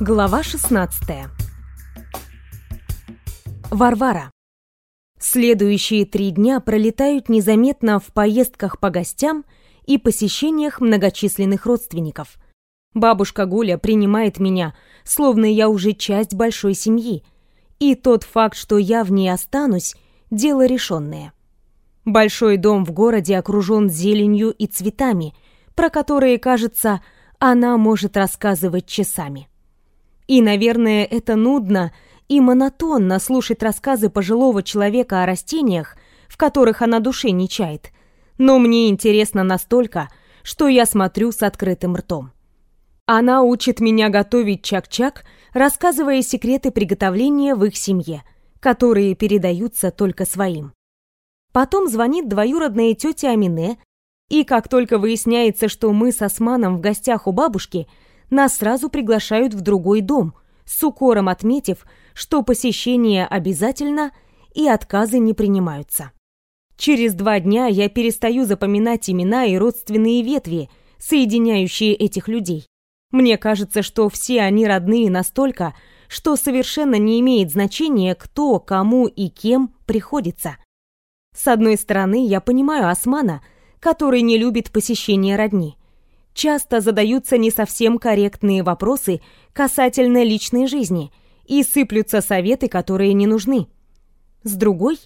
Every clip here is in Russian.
Глава 16. Варвара. Следующие три дня пролетают незаметно в поездках по гостям и посещениях многочисленных родственников. Бабушка Гуля принимает меня, словно я уже часть большой семьи, и тот факт, что я в ней останусь, дело решенное. Большой дом в городе окружен зеленью и цветами, про которые, кажется, она может рассказывать часами. И, наверное, это нудно и монотонно слушать рассказы пожилого человека о растениях, в которых она души не чает. Но мне интересно настолько, что я смотрю с открытым ртом. Она учит меня готовить чак-чак, рассказывая секреты приготовления в их семье, которые передаются только своим. Потом звонит двоюродная тетя Амине, и как только выясняется, что мы с Османом в гостях у бабушки – нас сразу приглашают в другой дом, с укором отметив, что посещение обязательно и отказы не принимаются. Через два дня я перестаю запоминать имена и родственные ветви, соединяющие этих людей. Мне кажется, что все они родные настолько, что совершенно не имеет значения, кто, кому и кем приходится. С одной стороны, я понимаю Османа, который не любит посещение родни часто задаются не совсем корректные вопросы касательно личной жизни и сыплются советы, которые не нужны. С другой,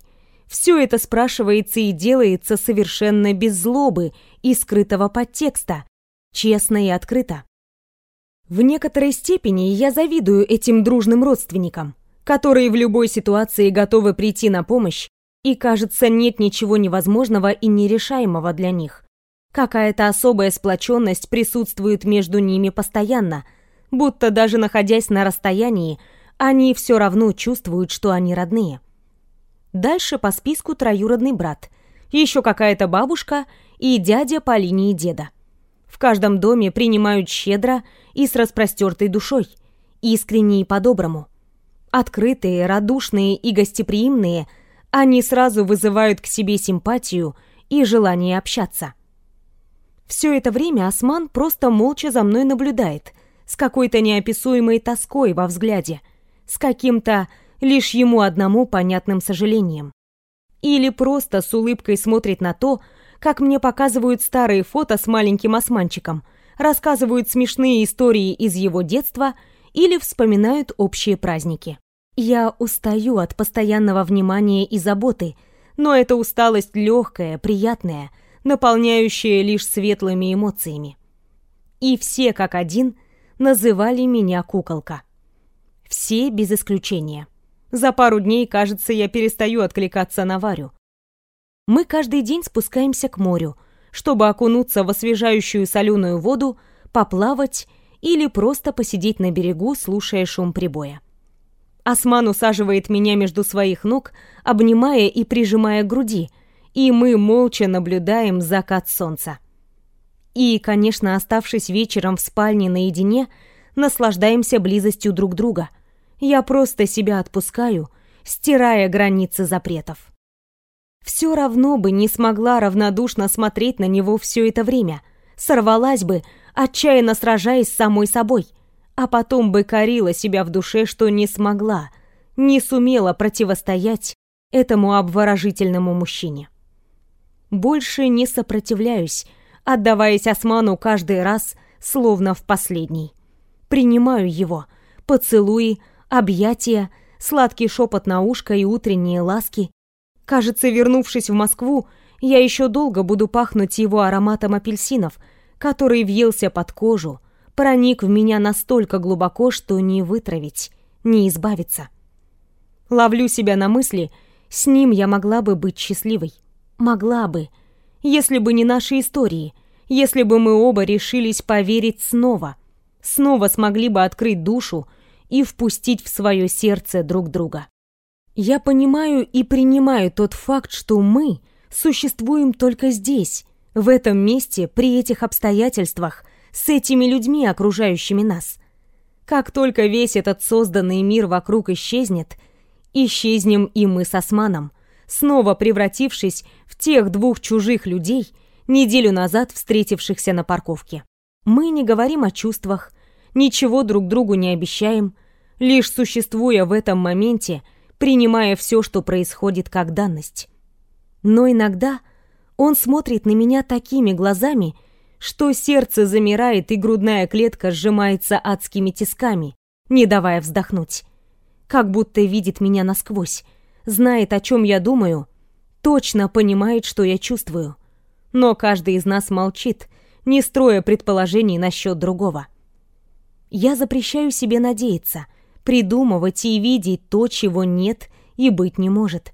все это спрашивается и делается совершенно без злобы и скрытого подтекста, честно и открыто. В некоторой степени я завидую этим дружным родственникам, которые в любой ситуации готовы прийти на помощь, и, кажется, нет ничего невозможного и нерешаемого для них. Какая-то особая сплоченность присутствует между ними постоянно, будто даже находясь на расстоянии, они все равно чувствуют, что они родные. Дальше по списку троюродный брат, еще какая-то бабушка и дядя по линии деда. В каждом доме принимают щедро и с распростертой душой, искренне и по-доброму. Открытые, радушные и гостеприимные, они сразу вызывают к себе симпатию и желание общаться. Все это время Осман просто молча за мной наблюдает, с какой-то неописуемой тоской во взгляде, с каким-то лишь ему одному понятным сожалением. Или просто с улыбкой смотрит на то, как мне показывают старые фото с маленьким османчиком, рассказывают смешные истории из его детства или вспоминают общие праздники. Я устаю от постоянного внимания и заботы, но эта усталость легкая, приятная – наполняющее лишь светлыми эмоциями. И все как один называли меня куколка. Все без исключения. За пару дней, кажется, я перестаю откликаться на Варю. Мы каждый день спускаемся к морю, чтобы окунуться в освежающую соленую воду, поплавать или просто посидеть на берегу, слушая шум прибоя. Осман усаживает меня между своих ног, обнимая и прижимая к груди – и мы молча наблюдаем закат солнца. И, конечно, оставшись вечером в спальне наедине, наслаждаемся близостью друг друга. Я просто себя отпускаю, стирая границы запретов. Все равно бы не смогла равнодушно смотреть на него все это время, сорвалась бы, отчаянно сражаясь с самой собой, а потом бы корила себя в душе, что не смогла, не сумела противостоять этому обворожительному мужчине. Больше не сопротивляюсь, отдаваясь Осману каждый раз, словно в последний. Принимаю его. Поцелуи, объятия, сладкий шепот на ушко и утренние ласки. Кажется, вернувшись в Москву, я еще долго буду пахнуть его ароматом апельсинов, который въелся под кожу, проник в меня настолько глубоко, что не вытравить, не избавиться. Ловлю себя на мысли, с ним я могла бы быть счастливой. Могла бы, если бы не наши истории, если бы мы оба решились поверить снова, снова смогли бы открыть душу и впустить в свое сердце друг друга. Я понимаю и принимаю тот факт, что мы существуем только здесь, в этом месте, при этих обстоятельствах, с этими людьми, окружающими нас. Как только весь этот созданный мир вокруг исчезнет, исчезнем и мы с Османом, снова превратившись в тех двух чужих людей, неделю назад встретившихся на парковке. Мы не говорим о чувствах, ничего друг другу не обещаем, лишь существуя в этом моменте, принимая все, что происходит как данность. Но иногда он смотрит на меня такими глазами, что сердце замирает и грудная клетка сжимается адскими тисками, не давая вздохнуть. Как будто видит меня насквозь, знает, о чем я думаю, точно понимает, что я чувствую. Но каждый из нас молчит, не строя предположений насчет другого. Я запрещаю себе надеяться, придумывать и видеть то, чего нет и быть не может.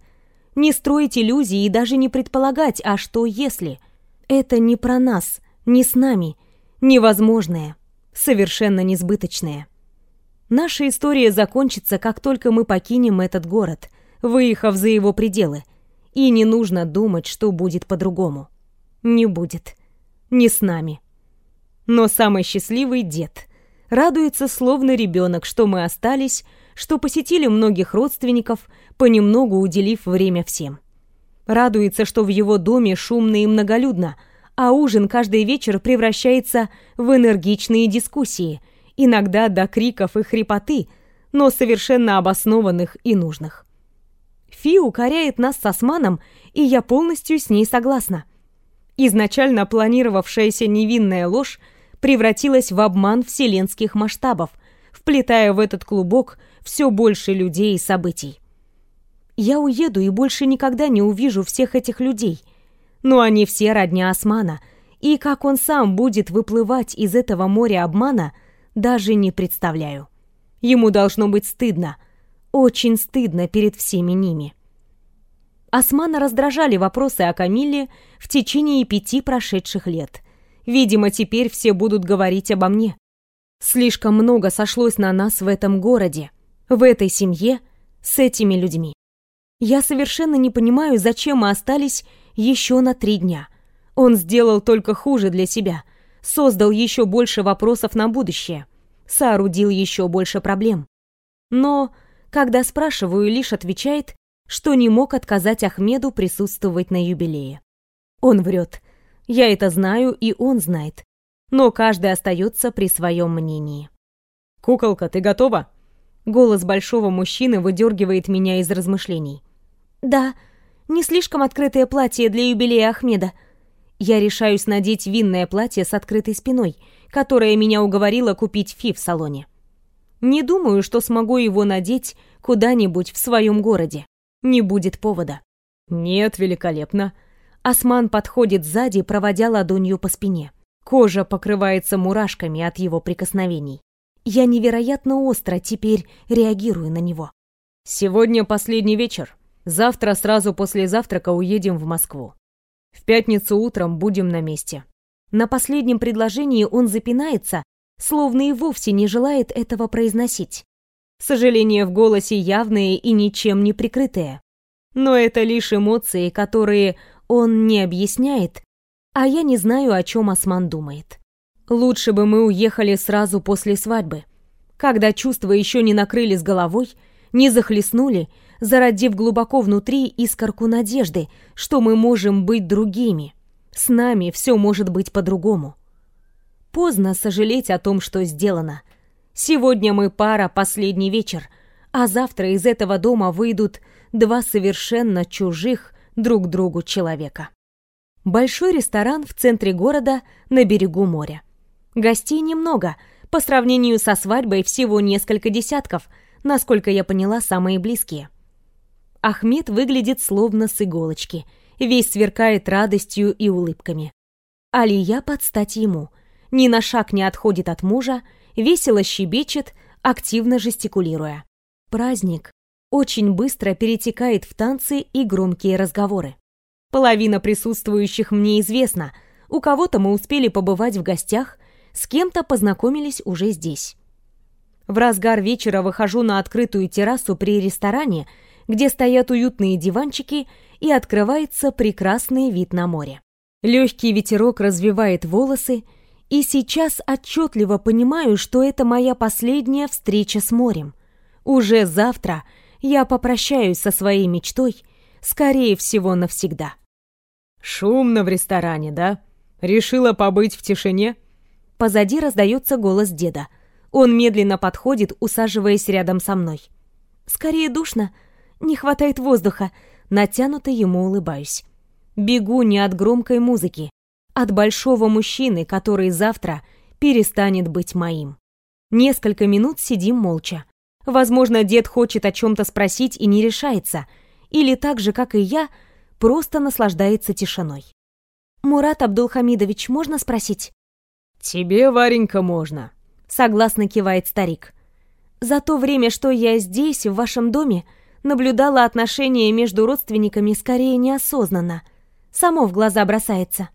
Не строить иллюзии и даже не предполагать, а что если. Это не про нас, не с нами, невозможное, совершенно несбыточное. Наша история закончится, как только мы покинем этот город, выехав за его пределы. И не нужно думать, что будет по-другому. Не будет. Не с нами. Но самый счастливый дед радуется словно ребенок, что мы остались, что посетили многих родственников, понемногу уделив время всем. Радуется, что в его доме шумно и многолюдно, а ужин каждый вечер превращается в энергичные дискуссии – иногда до криков и хрипоты, но совершенно обоснованных и нужных. Фи укоряет нас с Османом, и я полностью с ней согласна. Изначально планировавшаяся невинная ложь превратилась в обман вселенских масштабов, вплетая в этот клубок все больше людей и событий. Я уеду и больше никогда не увижу всех этих людей, но они все родня Османа, и как он сам будет выплывать из этого моря обмана – даже не представляю. Ему должно быть стыдно, очень стыдно перед всеми ними. Османа раздражали вопросы о Камилле в течение пяти прошедших лет. Видимо, теперь все будут говорить обо мне. Слишком много сошлось на нас в этом городе, в этой семье, с этими людьми. Я совершенно не понимаю, зачем мы остались еще на три дня. Он сделал только хуже для себя — создал еще больше вопросов на будущее, соорудил еще больше проблем. Но, когда спрашиваю, лишь отвечает, что не мог отказать Ахмеду присутствовать на юбилее. Он врет. Я это знаю, и он знает. Но каждый остается при своем мнении. «Куколка, ты готова?» Голос большого мужчины выдергивает меня из размышлений. «Да, не слишком открытое платье для юбилея Ахмеда», я решаюсь надеть винное платье с открытой спиной, которое меня уговорило купить Фи в салоне. Не думаю, что смогу его надеть куда-нибудь в своем городе. Не будет повода. Нет, великолепно. Осман подходит сзади, проводя ладонью по спине. Кожа покрывается мурашками от его прикосновений. Я невероятно остро теперь реагирую на него. Сегодня последний вечер. Завтра сразу после завтрака уедем в Москву. В пятницу утром будем на месте. На последнем предложении он запинается, словно и вовсе не желает этого произносить. Сожаление в голосе явное и ничем не прикрытое. Но это лишь эмоции, которые он не объясняет, а я не знаю, о чем Осман думает. Лучше бы мы уехали сразу после свадьбы, когда чувства еще не накрыли с головой, не захлестнули, зародив глубоко внутри искорку надежды, что мы можем быть другими. С нами все может быть по-другому. Поздно сожалеть о том, что сделано. Сегодня мы пара последний вечер, а завтра из этого дома выйдут два совершенно чужих друг другу человека. Большой ресторан в центре города на берегу моря. Гостей немного, по сравнению со свадьбой всего несколько десятков, насколько я поняла, самые близкие. Ахмед выглядит словно с иголочки, весь сверкает радостью и улыбками. Алия под стать ему, ни на шаг не отходит от мужа, весело щебечет, активно жестикулируя. Праздник очень быстро перетекает в танцы и громкие разговоры. Половина присутствующих мне известна, у кого-то мы успели побывать в гостях, с кем-то познакомились уже здесь. В разгар вечера выхожу на открытую террасу при ресторане где стоят уютные диванчики и открывается прекрасный вид на море. Легкий ветерок развивает волосы, и сейчас отчетливо понимаю, что это моя последняя встреча с морем. Уже завтра я попрощаюсь со своей мечтой, скорее всего, навсегда. «Шумно в ресторане, да? Решила побыть в тишине?» Позади раздается голос деда. Он медленно подходит, усаживаясь рядом со мной. Скорее душно, не хватает воздуха, натянуто ему улыбаюсь. Бегу не от громкой музыки, от большого мужчины, который завтра перестанет быть моим. Несколько минут сидим молча. Возможно, дед хочет о чем-то спросить и не решается, или так же, как и я, просто наслаждается тишиной. «Мурат Абдулхамидович, можно спросить?» «Тебе, Варенька, можно», — согласно кивает старик. «За то время, что я здесь, в вашем доме, наблюдала отношения между родственниками скорее неосознанно. Само в глаза бросается.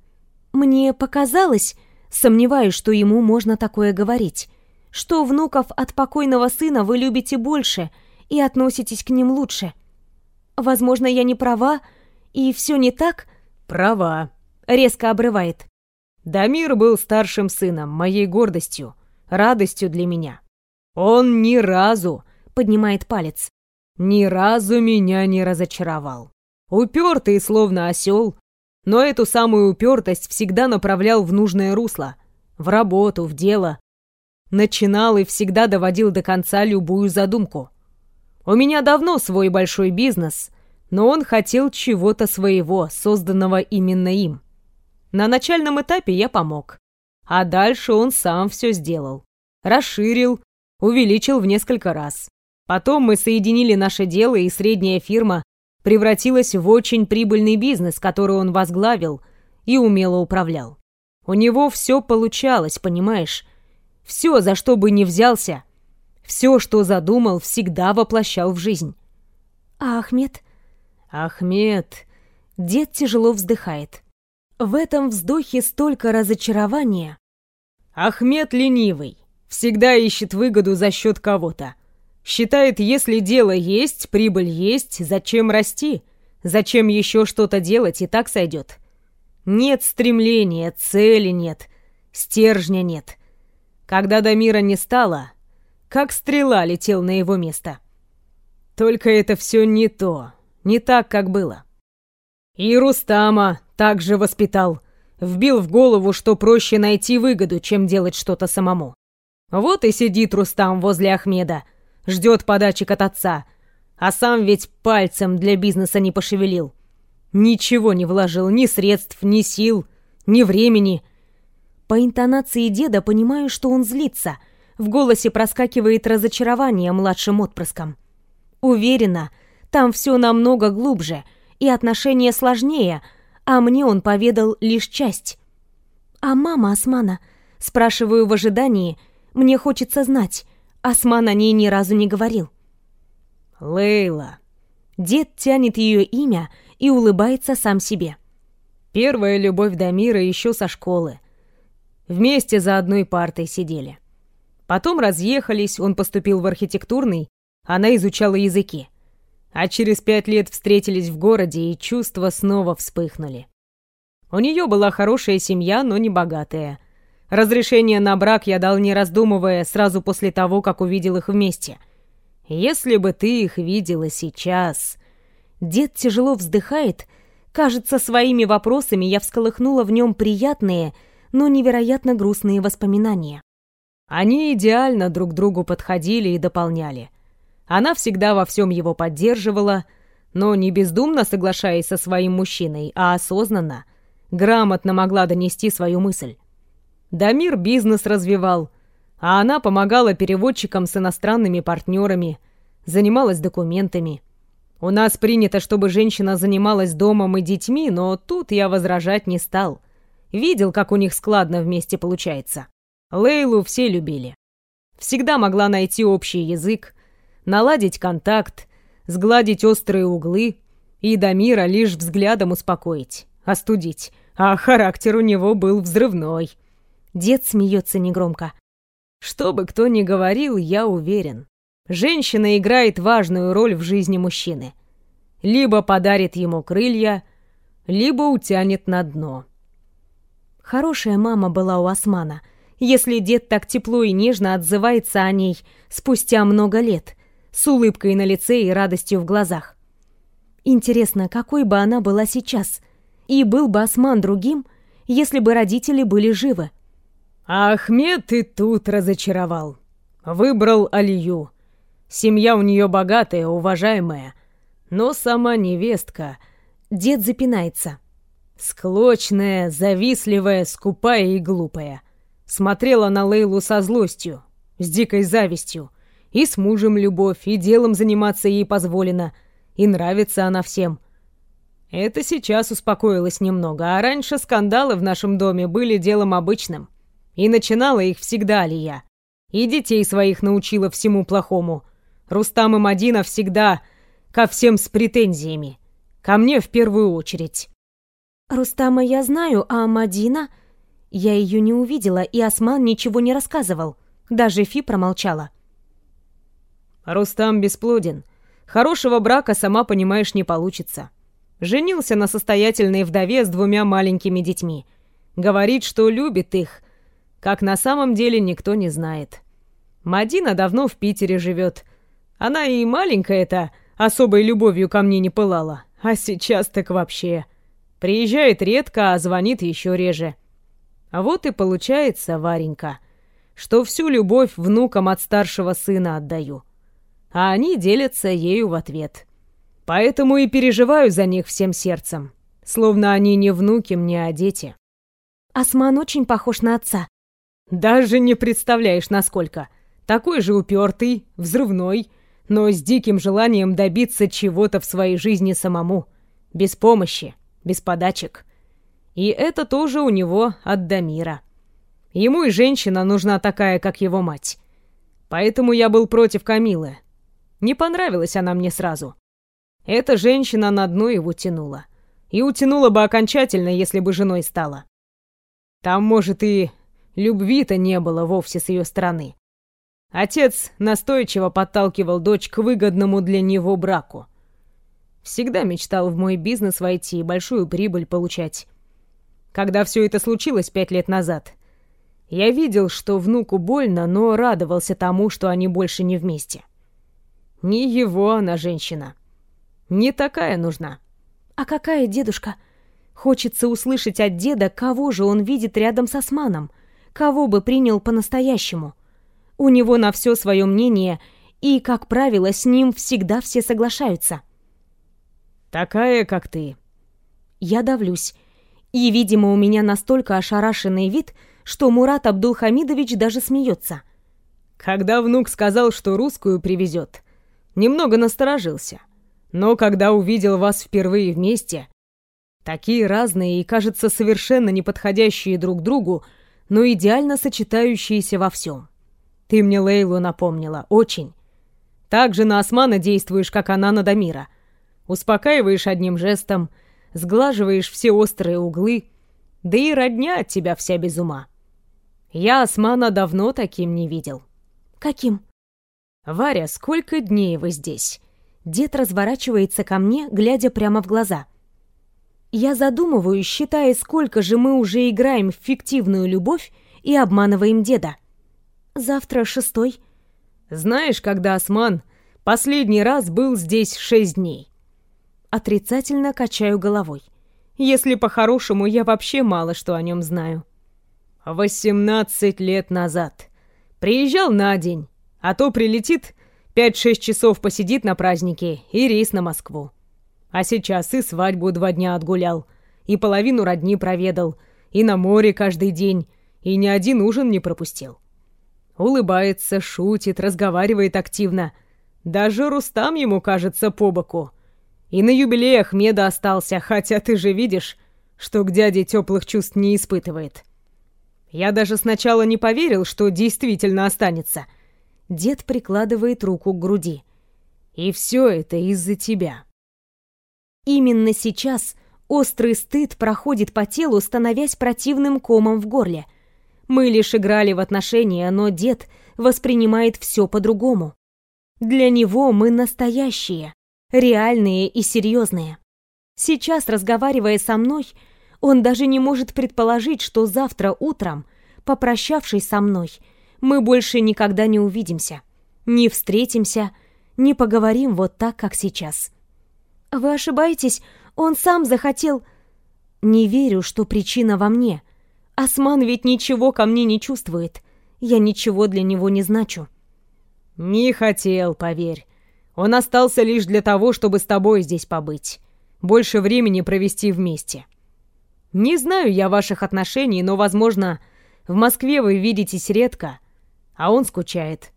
Мне показалось, сомневаюсь, что ему можно такое говорить, что внуков от покойного сына вы любите больше и относитесь к ним лучше. Возможно, я не права, и все не так?» «Права», — резко обрывает. Дамир был старшим сыном, моей гордостью, радостью для меня. Он ни разу, поднимает палец, ни разу меня не разочаровал. Упертый, словно осел, но эту самую упертость всегда направлял в нужное русло, в работу, в дело. Начинал и всегда доводил до конца любую задумку. У меня давно свой большой бизнес, но он хотел чего-то своего, созданного именно им. На начальном этапе я помог. А дальше он сам все сделал. Расширил, увеличил в несколько раз. Потом мы соединили наше дело, и средняя фирма превратилась в очень прибыльный бизнес, который он возглавил и умело управлял. У него все получалось, понимаешь? Все, за что бы ни взялся, все, что задумал, всегда воплощал в жизнь. А Ахмед? Ахмед... Дед тяжело вздыхает. В этом вздохе столько разочарования. Ахмед ленивый, всегда ищет выгоду за счет кого-то. Считает, если дело есть, прибыль есть, зачем расти? Зачем еще что-то делать, и так сойдет. Нет стремления, цели нет, стержня нет. Когда до мира не стало, как стрела летел на его место. Только это все не то, не так, как было. И Рустама также воспитал. Вбил в голову, что проще найти выгоду, чем делать что-то самому. Вот и сидит Рустам возле Ахмеда, ждет подачек от отца, а сам ведь пальцем для бизнеса не пошевелил. Ничего не вложил, ни средств, ни сил, ни времени. По интонации деда понимаю, что он злится. В голосе проскакивает разочарование младшим отпрыском. Уверена, там все намного глубже, и отношения сложнее — а мне он поведал лишь часть. «А мама Османа?» Спрашиваю в ожидании. Мне хочется знать. Осман о ней ни разу не говорил. «Лейла». Дед тянет ее имя и улыбается сам себе. Первая любовь Дамира еще со школы. Вместе за одной партой сидели. Потом разъехались, он поступил в архитектурный, она изучала языки. А через пять лет встретились в городе, и чувства снова вспыхнули. У нее была хорошая семья, но не богатая. Разрешение на брак я дал не раздумывая сразу после того, как увидел их вместе. Если бы ты их видела сейчас... Дед тяжело вздыхает. Кажется, своими вопросами я всколыхнула в нем приятные, но невероятно грустные воспоминания. Они идеально друг другу подходили и дополняли. Она всегда во всем его поддерживала, но не бездумно соглашаясь со своим мужчиной, а осознанно, грамотно могла донести свою мысль. Дамир бизнес развивал, а она помогала переводчикам с иностранными партнерами, занималась документами. У нас принято, чтобы женщина занималась домом и детьми, но тут я возражать не стал. Видел, как у них складно вместе получается. Лейлу все любили. Всегда могла найти общий язык, наладить контакт, сгладить острые углы и Дамира лишь взглядом успокоить, остудить. А характер у него был взрывной. Дед смеется негромко. Что бы кто ни говорил, я уверен. Женщина играет важную роль в жизни мужчины. Либо подарит ему крылья, либо утянет на дно. Хорошая мама была у Османа, если дед так тепло и нежно отзывается о ней спустя много лет с улыбкой на лице и радостью в глазах. Интересно, какой бы она была сейчас? И был бы Осман другим, если бы родители были живы? Ахмед и тут разочаровал. Выбрал Алию. Семья у нее богатая, уважаемая. Но сама невестка... Дед запинается. Склочная, завистливая, скупая и глупая. Смотрела на Лейлу со злостью, с дикой завистью. И с мужем любовь, и делом заниматься ей позволено. И нравится она всем. Это сейчас успокоилось немного, а раньше скандалы в нашем доме были делом обычным. И начинала их всегда Алия. И детей своих научила всему плохому. Рустам и Мадина всегда ко всем с претензиями. Ко мне в первую очередь. «Рустама я знаю, а Мадина...» Я ее не увидела, и Осман ничего не рассказывал. Даже Фи промолчала. «Рустам бесплоден. Хорошего брака, сама понимаешь, не получится. Женился на состоятельной вдове с двумя маленькими детьми. Говорит, что любит их. Как на самом деле никто не знает. Мадина давно в Питере живет. Она и маленькая-то особой любовью ко мне не пылала. А сейчас так вообще. Приезжает редко, а звонит еще реже. Вот и получается, Варенька, что всю любовь внукам от старшего сына отдаю. А они делятся ею в ответ. Поэтому и переживаю за них всем сердцем. Словно они не внуки мне, а дети. Осман очень похож на отца. Даже не представляешь, насколько. Такой же упертый, взрывной, но с диким желанием добиться чего-то в своей жизни самому. Без помощи, без подачек. И это тоже у него от Дамира. Ему и женщина нужна такая, как его мать. Поэтому я был против Камилы. Не понравилась она мне сразу. Эта женщина на дно его тянула. И утянула бы окончательно, если бы женой стала. Там, может, и любви-то не было вовсе с ее стороны. Отец настойчиво подталкивал дочь к выгодному для него браку. Всегда мечтал в мой бизнес войти и большую прибыль получать. Когда все это случилось пять лет назад, я видел, что внуку больно, но радовался тому, что они больше не вместе. Не его она женщина. Не такая нужна. А какая дедушка? Хочется услышать от деда, кого же он видит рядом с Османом, кого бы принял по-настоящему. У него на все свое мнение, и, как правило, с ним всегда все соглашаются. «Такая, как ты». Я давлюсь. И, видимо, у меня настолько ошарашенный вид, что Мурат Абдулхамидович даже смеется. Когда внук сказал, что русскую привезет, немного насторожился. Но когда увидел вас впервые вместе, такие разные и, кажется, совершенно неподходящие друг другу, но идеально сочетающиеся во всем. Ты мне Лейлу напомнила, очень. Так же на Османа действуешь, как она на Дамира. Успокаиваешь одним жестом, сглаживаешь все острые углы, да и родня от тебя вся без ума. Я Османа давно таким не видел. Каким? Варя, сколько дней вы здесь? Дед разворачивается ко мне, глядя прямо в глаза. Я задумываюсь, считая, сколько же мы уже играем в фиктивную любовь и обманываем деда. Завтра шестой. Знаешь, когда Осман последний раз был здесь шесть дней? Отрицательно качаю головой. Если по-хорошему, я вообще мало что о нем знаю. Восемнадцать лет назад. Приезжал на день, а то прилетит, пять-шесть часов посидит на празднике и рейс на Москву. А сейчас и свадьбу два дня отгулял, и половину родни проведал, и на море каждый день, и ни один ужин не пропустил. Улыбается, шутит, разговаривает активно. Даже Рустам ему кажется по боку. И на юбилее Ахмеда остался, хотя ты же видишь, что к дяде теплых чувств не испытывает. Я даже сначала не поверил, что действительно останется. Дед прикладывает руку к груди. И все это из-за тебя. Именно сейчас острый стыд проходит по телу, становясь противным комом в горле — мы лишь играли в отношения, но дед воспринимает все по-другому. Для него мы настоящие, реальные и серьезные. Сейчас, разговаривая со мной, он даже не может предположить, что завтра утром, попрощавшись со мной, мы больше никогда не увидимся, не встретимся, не поговорим вот так, как сейчас. Вы ошибаетесь, он сам захотел... Не верю, что причина во мне — Осман ведь ничего ко мне не чувствует. Я ничего для него не значу. «Не хотел, поверь. Он остался лишь для того, чтобы с тобой здесь побыть. Больше времени провести вместе. Не знаю я ваших отношений, но, возможно, в Москве вы видитесь редко, а он скучает».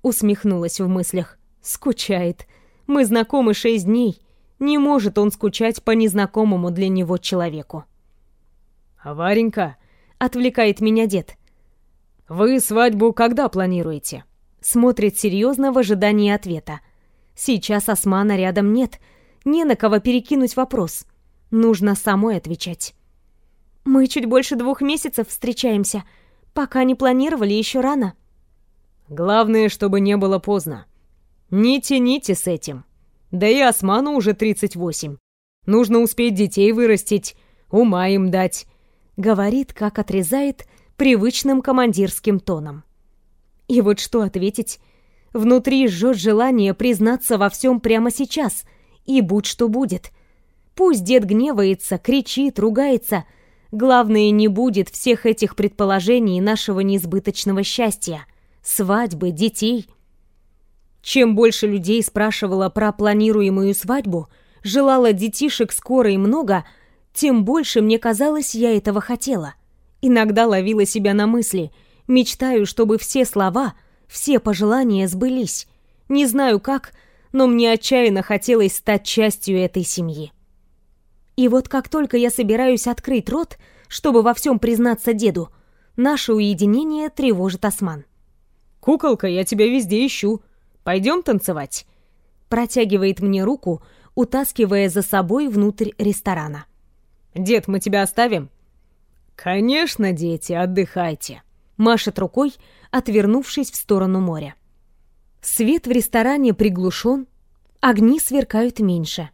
Усмехнулась в мыслях. «Скучает. Мы знакомы шесть дней. Не может он скучать по незнакомому для него человеку». «А Варенька?» — отвлекает меня дед. «Вы свадьбу когда планируете?» Смотрит серьезно в ожидании ответа. Сейчас Османа рядом нет. Не на кого перекинуть вопрос. Нужно самой отвечать. Мы чуть больше двух месяцев встречаемся. Пока не планировали, еще рано. Главное, чтобы не было поздно. Не тяните с этим. Да и Осману уже 38. Нужно успеть детей вырастить, ума им дать. Говорит, как отрезает привычным командирским тоном. И вот что ответить? Внутри жжет желание признаться во всем прямо сейчас, и будь что будет. Пусть дед гневается, кричит, ругается. Главное, не будет всех этих предположений нашего несбыточного счастья. Свадьбы, детей. Чем больше людей спрашивала про планируемую свадьбу, желала детишек скоро и много, тем больше мне казалось, я этого хотела. Иногда ловила себя на мысли, мечтаю, чтобы все слова, все пожелания сбылись. Не знаю как, но мне отчаянно хотелось стать частью этой семьи. И вот как только я собираюсь открыть рот, чтобы во всем признаться деду, наше уединение тревожит Осман. «Куколка, я тебя везде ищу. Пойдем танцевать?» Протягивает мне руку, утаскивая за собой внутрь ресторана. «Дед, мы тебя оставим?» «Конечно, дети, отдыхайте», — машет рукой, отвернувшись в сторону моря. Свет в ресторане приглушен, огни сверкают меньше.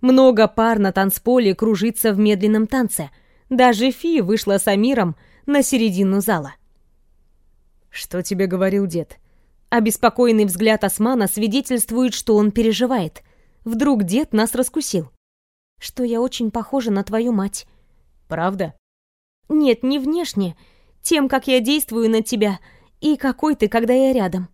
Много пар на танцполе кружится в медленном танце. Даже Фи вышла с Амиром на середину зала. «Что тебе говорил дед?» Обеспокоенный взгляд Османа свидетельствует, что он переживает. Вдруг дед нас раскусил. Что я очень похожа на твою мать. Правда? Нет, не внешне. Тем, как я действую на тебя, и какой ты, когда я рядом.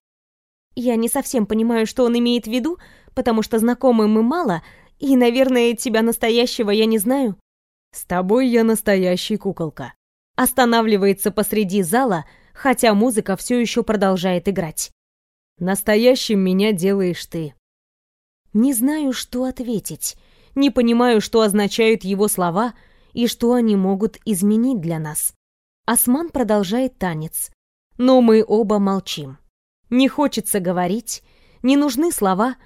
Я не совсем понимаю, что он имеет в виду, потому что знакомы мы мало, и, наверное, тебя настоящего я не знаю. С тобой я настоящий куколка. Останавливается посреди зала, хотя музыка все еще продолжает играть. Настоящим меня делаешь ты. Не знаю, что ответить. Не понимаю, что означают его слова — и что они могут изменить для нас. Осман продолжает танец, но мы оба молчим. Не хочется говорить, не нужны слова,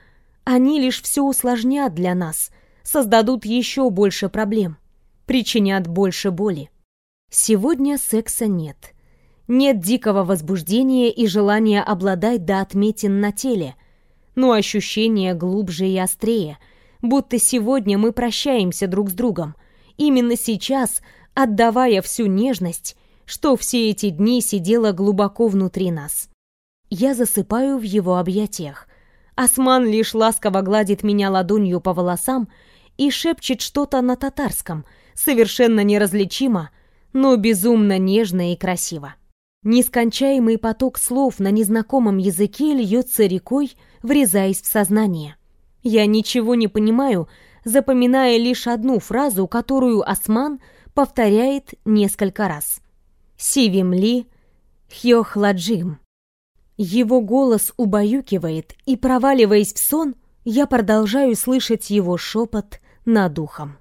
они лишь все усложнят для нас, создадут еще больше проблем, причинят больше боли. Сегодня секса нет. Нет дикого возбуждения и желания обладать до отметин на теле, но ощущения глубже и острее, будто сегодня мы прощаемся друг с другом — именно сейчас, отдавая всю нежность, что все эти дни сидела глубоко внутри нас. Я засыпаю в его объятиях. Осман лишь ласково гладит меня ладонью по волосам и шепчет что-то на татарском, совершенно неразличимо, но безумно нежно и красиво. Нескончаемый поток слов на незнакомом языке льется рекой, врезаясь в сознание. Я ничего не понимаю, запоминая лишь одну фразу, которую Осман повторяет несколько раз. «Сивимли хьохладжим». Его голос убаюкивает, и, проваливаясь в сон, я продолжаю слышать его шепот над ухом.